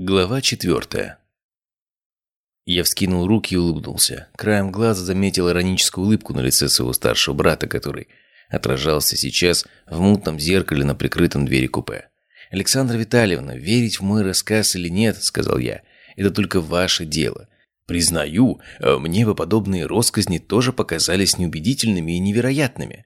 Глава четвертая. Я вскинул руки и улыбнулся. Краем глаза заметил ироническую улыбку на лице своего старшего брата, который отражался сейчас в мутном зеркале на прикрытом двери купе. «Александра Витальевна, верить в мой рассказ или нет, — сказал я, — это только ваше дело. Признаю, э, мне бы подобные россказни тоже показались неубедительными и невероятными.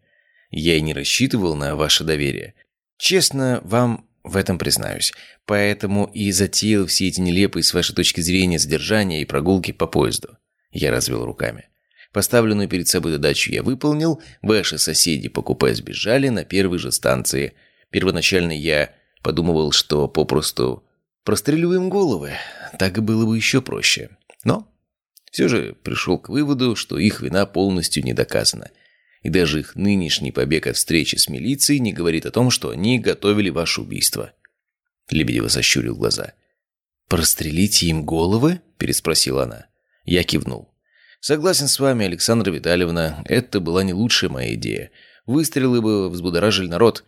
Я и не рассчитывал на ваше доверие. Честно, вам в этом признаюсь. Поэтому и затеял все эти нелепые с вашей точки зрения задержания и прогулки по поезду. Я развел руками. Поставленную перед собой задачу я выполнил, ваши соседи по купе сбежали на первой же станции. Первоначально я подумывал, что попросту прострелю им головы. Так было бы еще проще. Но все же пришел к выводу, что их вина полностью не доказана – и даже их нынешний побег от встречи с милицией не говорит о том, что они готовили ваше убийство. Лебедева сощурил глаза. «Прострелите им головы?» – переспросила она. Я кивнул. «Согласен с вами, Александра Витальевна, это была не лучшая моя идея. Выстрелы бы взбудоражили народ.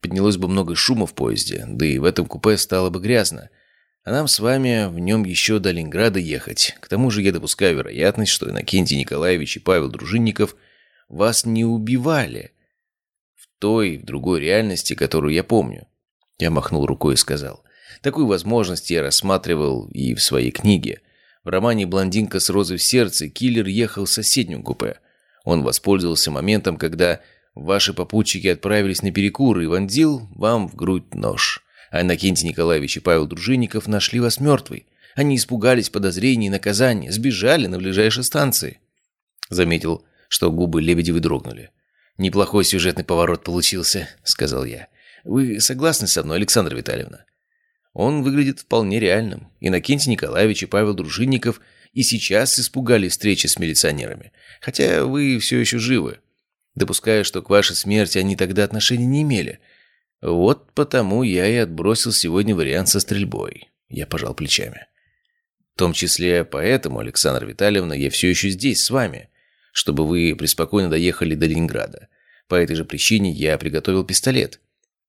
Поднялось бы много шума в поезде, да и в этом купе стало бы грязно. А нам с вами в нем еще до Ленинграда ехать. К тому же я допускаю вероятность, что Иннокентий Николаевич и Павел Дружинников – вас не убивали. В той, в другой реальности, которую я помню. Я махнул рукой и сказал. Такую возможность я рассматривал и в своей книге. В романе «Блондинка с розой в сердце» киллер ехал в соседнем купе. Он воспользовался моментом, когда ваши попутчики отправились на перекур и вонзил вам в грудь нож. А Иннокентий Николаевич и Павел Дружинников нашли вас мертвой. Они испугались подозрений и наказания, сбежали на ближайшей станции. Заметил что губы Лебедевой дрогнули. «Неплохой сюжетный поворот получился», — сказал я. «Вы согласны со мной, Александра Витальевна?» Он выглядит вполне реальным. Иннокентий Николаевич и Павел Дружинников и сейчас испугались встречи с милиционерами. Хотя вы все еще живы. Допускаю, что к вашей смерти они тогда отношения не имели. Вот потому я и отбросил сегодня вариант со стрельбой. Я пожал плечами. В том числе поэтому, Александра Витальевна, я все еще здесь, с вами чтобы вы преспокойно доехали до Ленинграда. По этой же причине я приготовил пистолет.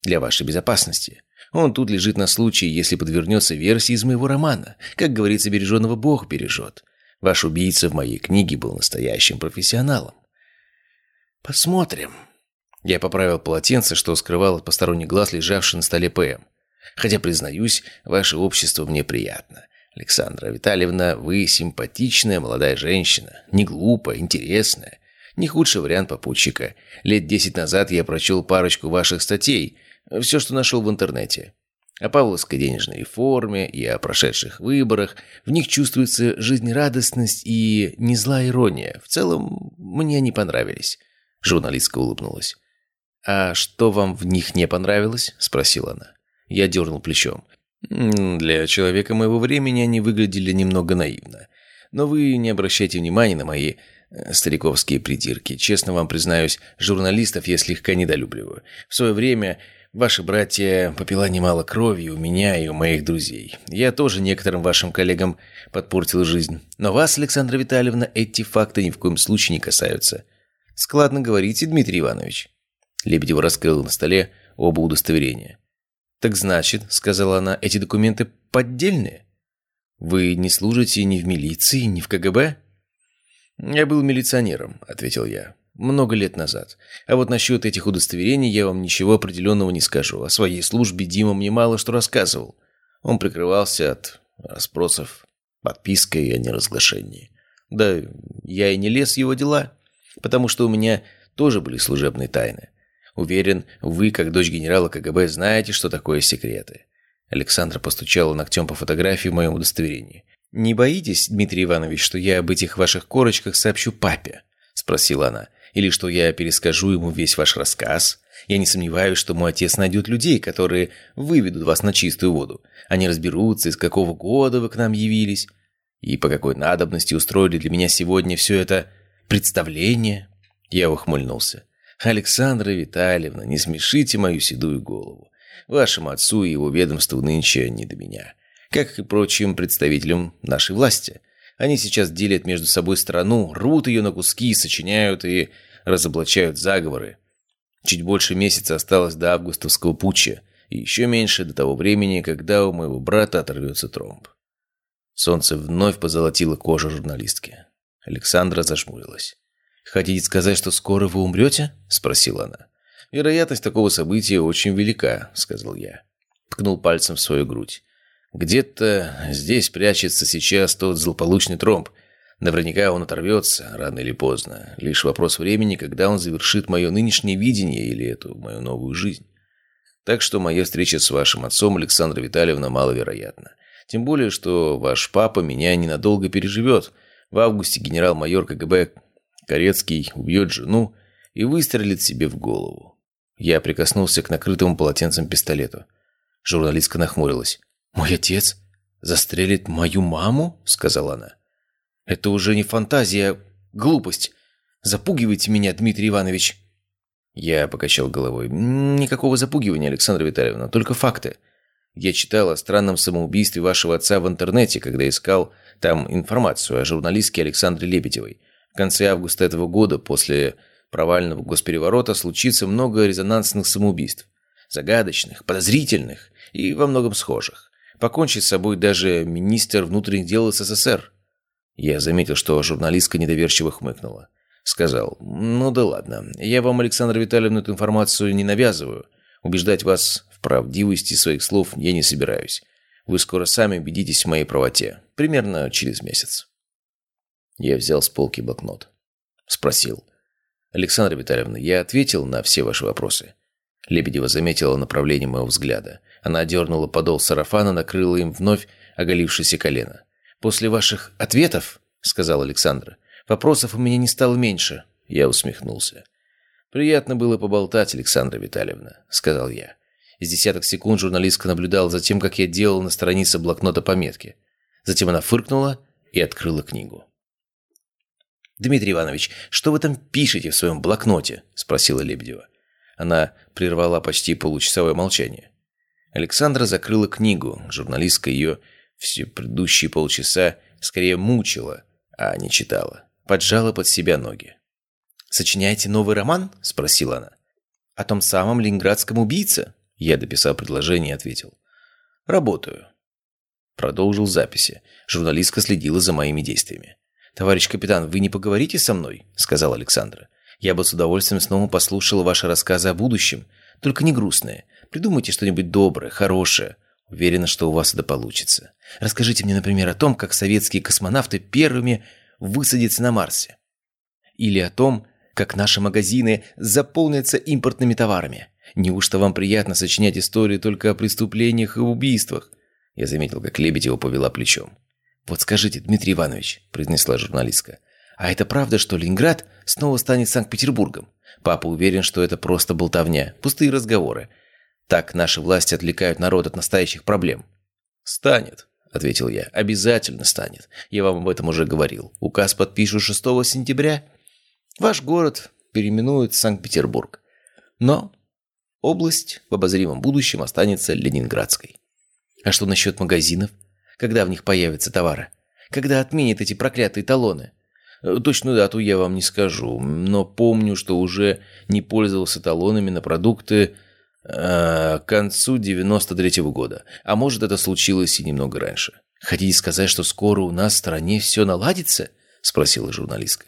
Для вашей безопасности. Он тут лежит на случай, если подвернется версия из моего романа. Как говорится, береженного Бог бережет. Ваш убийца в моей книге был настоящим профессионалом. Посмотрим. Я поправил полотенце, что скрывало от посторонних глаз лежавший на столе ПМ. Хотя, признаюсь, ваше общество мне приятно. Александра Витальевна, вы симпатичная молодая женщина, не глупая, интересная. Не худший вариант попутчика. Лет десять назад я прочел парочку ваших статей, все, что нашел в интернете. О Павловской денежной реформе и о прошедших выборах. В них чувствуется жизнерадостность и не злая ирония. В целом, мне они понравились. Журналистка улыбнулась. «А что вам в них не понравилось?» – спросила она. Я дернул плечом. Для человека моего времени они выглядели немного наивно. Но вы не обращайте внимания на мои э, стариковские придирки. Честно вам признаюсь, журналистов я слегка недолюбливаю. В свое время ваши братья попила немало крови у меня и у моих друзей. Я тоже некоторым вашим коллегам подпортил жизнь. Но вас, Александра Витальевна, эти факты ни в коем случае не касаются. Складно говорите, Дмитрий Иванович. Лебедева раскрыла на столе оба удостоверения. «Так значит, — сказала она, — эти документы поддельные? Вы не служите ни в милиции, ни в КГБ?» «Я был милиционером», — ответил я. «Много лет назад. А вот насчет этих удостоверений я вам ничего определенного не скажу. О своей службе Дима мне мало что рассказывал. Он прикрывался от расспросов подпиской о неразглашении. Да я и не лез в его дела, потому что у меня тоже были служебные тайны. Уверен, вы, как дочь генерала КГБ, знаете, что такое секреты». Александра постучала ногтем по фотографии в моем удостоверении. «Не боитесь, Дмитрий Иванович, что я об этих ваших корочках сообщу папе?» – спросила она. «Или что я перескажу ему весь ваш рассказ? Я не сомневаюсь, что мой отец найдет людей, которые выведут вас на чистую воду. Они разберутся, из какого года вы к нам явились, и по какой надобности устроили для меня сегодня все это представление». Я ухмыльнулся. «Александра Витальевна, не смешите мою седую голову. Вашему отцу и его ведомству нынче не до меня. Как и прочим представителям нашей власти. Они сейчас делят между собой страну, рвут ее на куски, сочиняют и разоблачают заговоры. Чуть больше месяца осталось до августовского путча, И еще меньше до того времени, когда у моего брата оторвется тромб. Солнце вновь позолотило кожу журналистки. Александра зажмурилась. «Хотите сказать, что скоро вы умрете?» – спросила она. «Вероятность такого события очень велика», – сказал я. Ткнул пальцем в свою грудь. «Где-то здесь прячется сейчас тот злополучный тромб. Наверняка он оторвется, рано или поздно. Лишь вопрос времени, когда он завершит мое нынешнее видение или эту мою новую жизнь. Так что моя встреча с вашим отцом, Александра Витальевна, маловероятна. Тем более, что ваш папа меня ненадолго переживет. В августе генерал-майор КГБ Корецкий убьет жену и выстрелит себе в голову. Я прикоснулся к накрытому полотенцем пистолету. Журналистка нахмурилась. «Мой отец застрелит мою маму?» – сказала она. «Это уже не фантазия, глупость. Запугивайте меня, Дмитрий Иванович». Я покачал головой. «Никакого запугивания, Александра Витальевна, только факты. Я читал о странном самоубийстве вашего отца в интернете, когда искал там информацию о журналистке Александре Лебедевой. В конце августа этого года, после провального госпереворота, случится много резонансных самоубийств. Загадочных, подозрительных и во многом схожих. Покончит с собой даже министр внутренних дел СССР. Я заметил, что журналистка недоверчиво хмыкнула. Сказал, ну да ладно, я вам, Александр Витальевна, эту информацию не навязываю. Убеждать вас в правдивости своих слов я не собираюсь. Вы скоро сами убедитесь в моей правоте. Примерно через месяц. Я взял с полки блокнот. Спросил. «Александра Витальевна, я ответил на все ваши вопросы?» Лебедева заметила направление моего взгляда. Она дернула подол сарафана, накрыла им вновь оголившееся колено. «После ваших ответов, — сказал Александра, — вопросов у меня не стало меньше». Я усмехнулся. «Приятно было поболтать, Александра Витальевна», — сказал я. С десяток секунд журналистка наблюдала за тем, как я делал на странице блокнота пометки. Затем она фыркнула и открыла книгу. «Дмитрий Иванович, что вы там пишете в своем блокноте?» – спросила Лебедева. Она прервала почти получасовое молчание. Александра закрыла книгу. Журналистка ее все предыдущие полчаса скорее мучила, а не читала. Поджала под себя ноги. «Сочиняете новый роман?» – спросила она. «О том самом ленинградском убийце?» Я дописал предложение и ответил. «Работаю». Продолжил записи. Журналистка следила за моими действиями. «Товарищ капитан, вы не поговорите со мной?» – сказал Александра. «Я бы с удовольствием снова послушала ваши рассказы о будущем. Только не грустные. Придумайте что-нибудь доброе, хорошее. Уверена, что у вас это получится. Расскажите мне, например, о том, как советские космонавты первыми высадятся на Марсе. Или о том, как наши магазины заполнятся импортными товарами. Неужто вам приятно сочинять истории только о преступлениях и убийствах?» Я заметил, как Лебедева повела плечом. «Вот скажите, Дмитрий Иванович», – произнесла журналистка, «а это правда, что Ленинград снова станет Санкт-Петербургом? Папа уверен, что это просто болтовня, пустые разговоры. Так наши власти отвлекают народ от настоящих проблем». «Станет», – ответил я. «Обязательно станет. Я вам об этом уже говорил. Указ подпишу 6 сентября. Ваш город переименуют в Санкт-Петербург. Но область в обозримом будущем останется Ленинградской. А что насчет магазинов? Когда в них появятся товары. Когда отменят эти проклятые талоны. Э, точную дату я вам не скажу, но помню, что уже не пользовался талонами на продукты э, к концу 93-го года. А может, это случилось и немного раньше. «Хотите сказать, что скоро у нас в стране все наладится?» – спросила журналистка.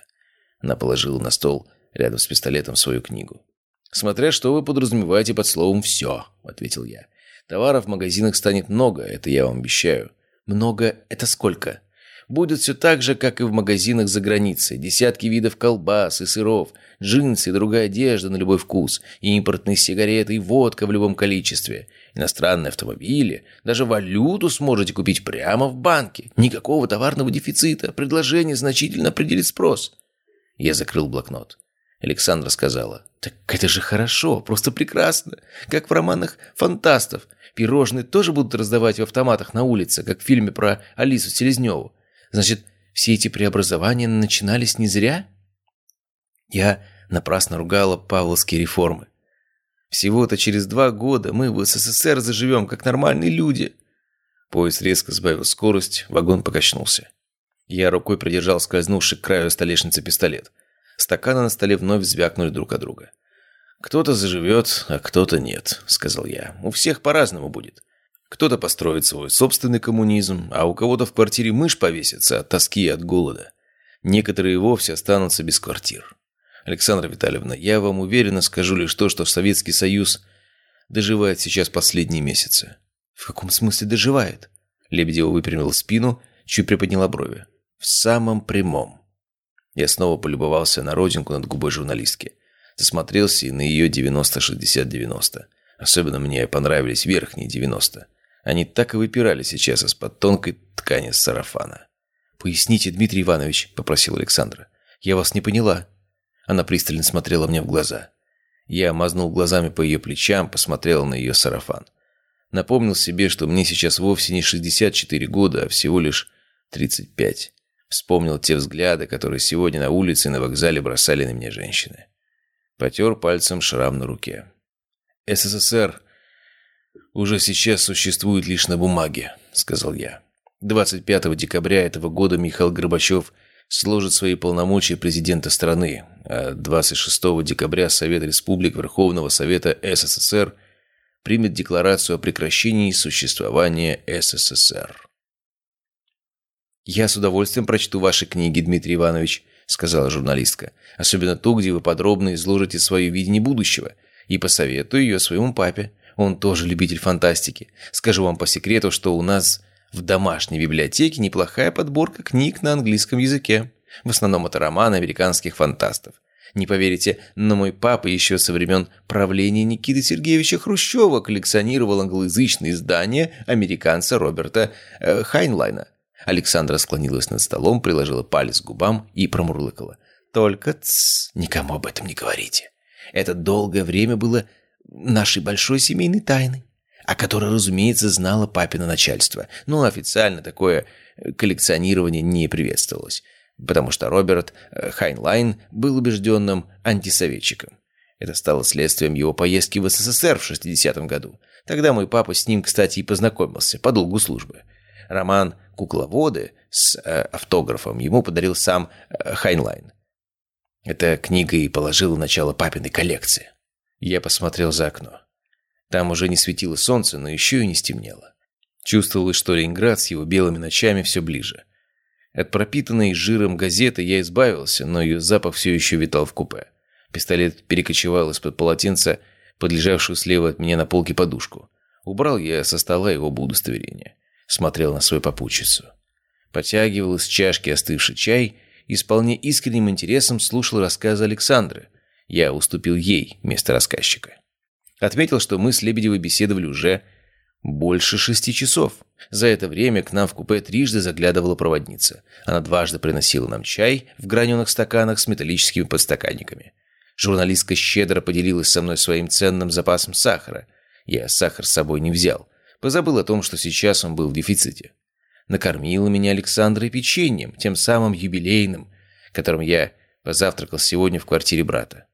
Она положила на стол рядом с пистолетом свою книгу. «Смотря что вы подразумеваете под словом «все», – ответил я. «Товаров в магазинах станет много, это я вам обещаю. Много – это сколько? Будет все так же, как и в магазинах за границей. Десятки видов колбас и сыров, джинсы и другая одежда на любой вкус, и импортные сигареты и водка в любом количестве. Иностранные автомобили, даже валюту сможете купить прямо в банке. Никакого товарного дефицита, предложение значительно определит спрос. Я закрыл блокнот. Александра сказала, «Так это же хорошо, просто прекрасно, как в романах фантастов. Пирожные тоже будут раздавать в автоматах на улице, как в фильме про Алису Селезневу. Значит, все эти преобразования начинались не зря? Я напрасно ругала павловские реформы. Всего-то через два года мы в СССР заживем, как нормальные люди. Поезд резко сбавил скорость, вагон покачнулся. Я рукой придержал скользнувший к краю столешницы пистолет. Стаканы на столе вновь звякнули друг от друга. «Кто-то заживет, а кто-то нет», — сказал я. «У всех по-разному будет. Кто-то построит свой собственный коммунизм, а у кого-то в квартире мышь повесится от тоски и от голода. Некоторые вовсе останутся без квартир. Александра Витальевна, я вам уверенно скажу лишь то, что Советский Союз доживает сейчас последние месяцы». «В каком смысле доживает?» Лебедева выпрямила спину, чуть приподняла брови. «В самом прямом». Я снова полюбовался на родинку над губой журналистки. Засмотрелся и на ее 90-60-90. Особенно мне понравились верхние 90. Они так и выпирали сейчас из-под тонкой ткани сарафана. «Поясните, Дмитрий Иванович», — попросил Александра. «Я вас не поняла». Она пристально смотрела мне в глаза. Я мазнул глазами по ее плечам, посмотрел на ее сарафан. Напомнил себе, что мне сейчас вовсе не 64 года, а всего лишь 35. Вспомнил те взгляды, которые сегодня на улице и на вокзале бросали на меня женщины. Потер пальцем шрам на руке. «СССР уже сейчас существует лишь на бумаге», — сказал я. 25 декабря этого года Михаил Горбачев сложит свои полномочия президента страны, а 26 декабря Совет Республик Верховного Совета СССР примет декларацию о прекращении существования СССР. «Я с удовольствием прочту ваши книги, Дмитрий Иванович», — сказала журналистка. «Особенно ту, где вы подробно изложите свое видение будущего. И посоветую ее своему папе. Он тоже любитель фантастики. Скажу вам по секрету, что у нас в домашней библиотеке неплохая подборка книг на английском языке. В основном это романы американских фантастов. Не поверите, но мой папа еще со времен правления Никиты Сергеевича Хрущева коллекционировал англоязычные издания американца Роберта э, Хайнлайна. Александра склонилась над столом, приложила палец к губам и промурлыкала. «Только тс, никому об этом не говорите. Это долгое время было нашей большой семейной тайной, о которой, разумеется, знало папино начальство. Но официально такое коллекционирование не приветствовалось, потому что Роберт э, Хайнлайн был убежденным антисоветчиком. Это стало следствием его поездки в СССР в 60-м году. Тогда мой папа с ним, кстати, и познакомился по долгу службы. Роман «Кукловоды» с э, автографом ему подарил сам э, Хайнлайн. Эта книга и положила начало папиной коллекции. Я посмотрел за окно. Там уже не светило солнце, но еще и не стемнело. Чувствовалось, что Ленинград с его белыми ночами все ближе. От пропитанной жиром газеты я избавился, но ее запах все еще витал в купе. Пистолет перекочевал из-под полотенца, подлежавшую слева от меня на полке подушку. Убрал я со стола его удостоверение смотрел на свою попутчицу. Потягивал из чашки остывший чай и с вполне искренним интересом слушал рассказы Александры. Я уступил ей место рассказчика. Отметил, что мы с Лебедевой беседовали уже больше шести часов. За это время к нам в купе трижды заглядывала проводница. Она дважды приносила нам чай в граненых стаканах с металлическими подстаканниками. Журналистка щедро поделилась со мной своим ценным запасом сахара. Я сахар с собой не взял. Позабыл о том, что сейчас он был в дефиците. Накормила меня Александра печеньем, тем самым юбилейным, которым я позавтракал сегодня в квартире брата.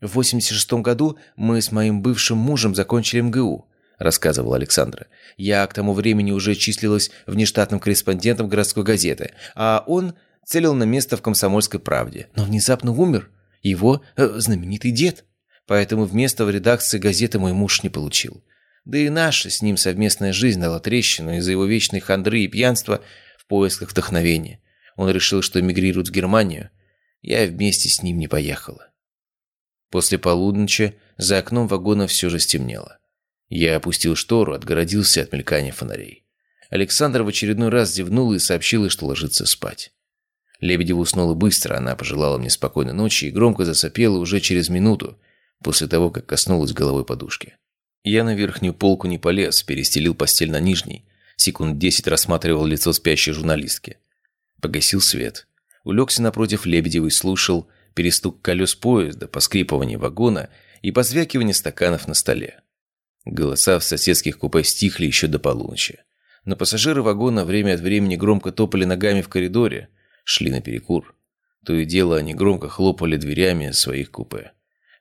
«В 86-м году мы с моим бывшим мужем закончили МГУ», – рассказывала Александра. «Я к тому времени уже числилась внештатным корреспондентом городской газеты, а он целил на место в «Комсомольской правде». Но внезапно умер его э, знаменитый дед. Поэтому вместо в редакции газеты мой муж не получил. Да и наша с ним совместная жизнь дала трещину из-за его вечной хандры и пьянства в поисках вдохновения. Он решил, что эмигрирует в Германию. Я вместе с ним не поехала. После полуночи за окном вагона все же стемнело. Я опустил штору, отгородился от мелькания фонарей. Александр в очередной раз зевнула и сообщила, что ложится спать. Лебедева уснула быстро, она пожелала мне спокойной ночи и громко засопела уже через минуту, после того, как коснулась головой подушки. Я на верхнюю полку не полез, перестелил постель на нижней. Секунд десять рассматривал лицо спящей журналистки. Погасил свет. Улегся напротив Лебедевой, слушал перестук колес поезда, поскрипывание вагона и позвякивание стаканов на столе. Голоса в соседских купе стихли еще до полуночи. Но пассажиры вагона время от времени громко топали ногами в коридоре, шли на перекур. То и дело они громко хлопали дверями своих купе.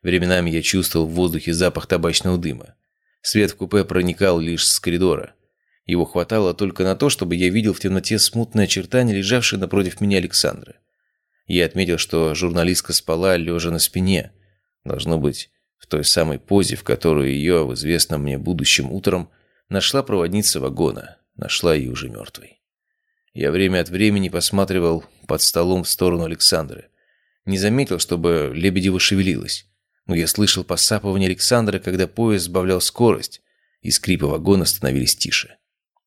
Временами я чувствовал в воздухе запах табачного дыма. Свет в купе проникал лишь с коридора. Его хватало только на то, чтобы я видел в темноте смутное очертание, лежавшее напротив меня Александра. Я отметил, что журналистка спала, лежа на спине. Должно быть, В той самой позе, в которую ее в известном мне будущем утром нашла проводница вагона, нашла ее уже мертвой. Я время от времени посматривал под столом в сторону Александры. Не заметил, чтобы Лебедева шевелилась. Но я слышал посапывание Александра, когда поезд сбавлял скорость, и скрипы вагона становились тише.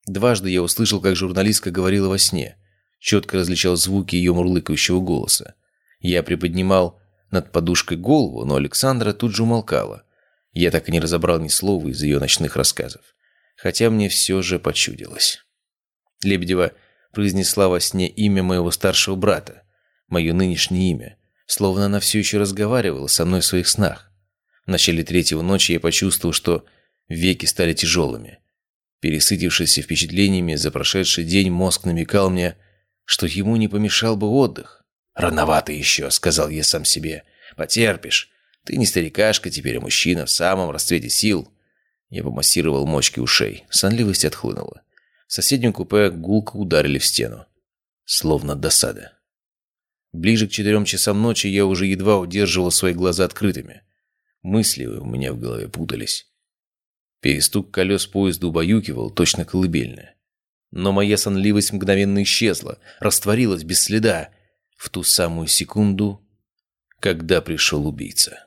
Дважды я услышал, как журналистка говорила во сне. Четко различал звуки ее мурлыкающего голоса. Я приподнимал над подушкой голову, но Александра тут же умолкала. Я так и не разобрал ни слова из ее ночных рассказов. Хотя мне все же почудилось. Лебедева произнесла во сне имя моего старшего брата, мое нынешнее имя, словно она все еще разговаривала со мной в своих снах. В начале третьего ночи я почувствовал, что веки стали тяжелыми. Пересытившийся впечатлениями за прошедший день мозг намекал мне, что ему не помешал бы отдых. «Рановато еще», — сказал я сам себе. «Потерпишь. Ты не старикашка теперь, а мужчина в самом расцвете сил». Я помассировал мочки ушей. Сонливость отхлынула. В соседнем купе гулко ударили в стену. Словно досада. Ближе к четырем часам ночи я уже едва удерживал свои глаза открытыми. Мысли у меня в голове путались. Перестук колес поезда убаюкивал, точно колыбельная. Но моя сонливость мгновенно исчезла, растворилась без следа, в ту самую секунду, когда пришел убийца.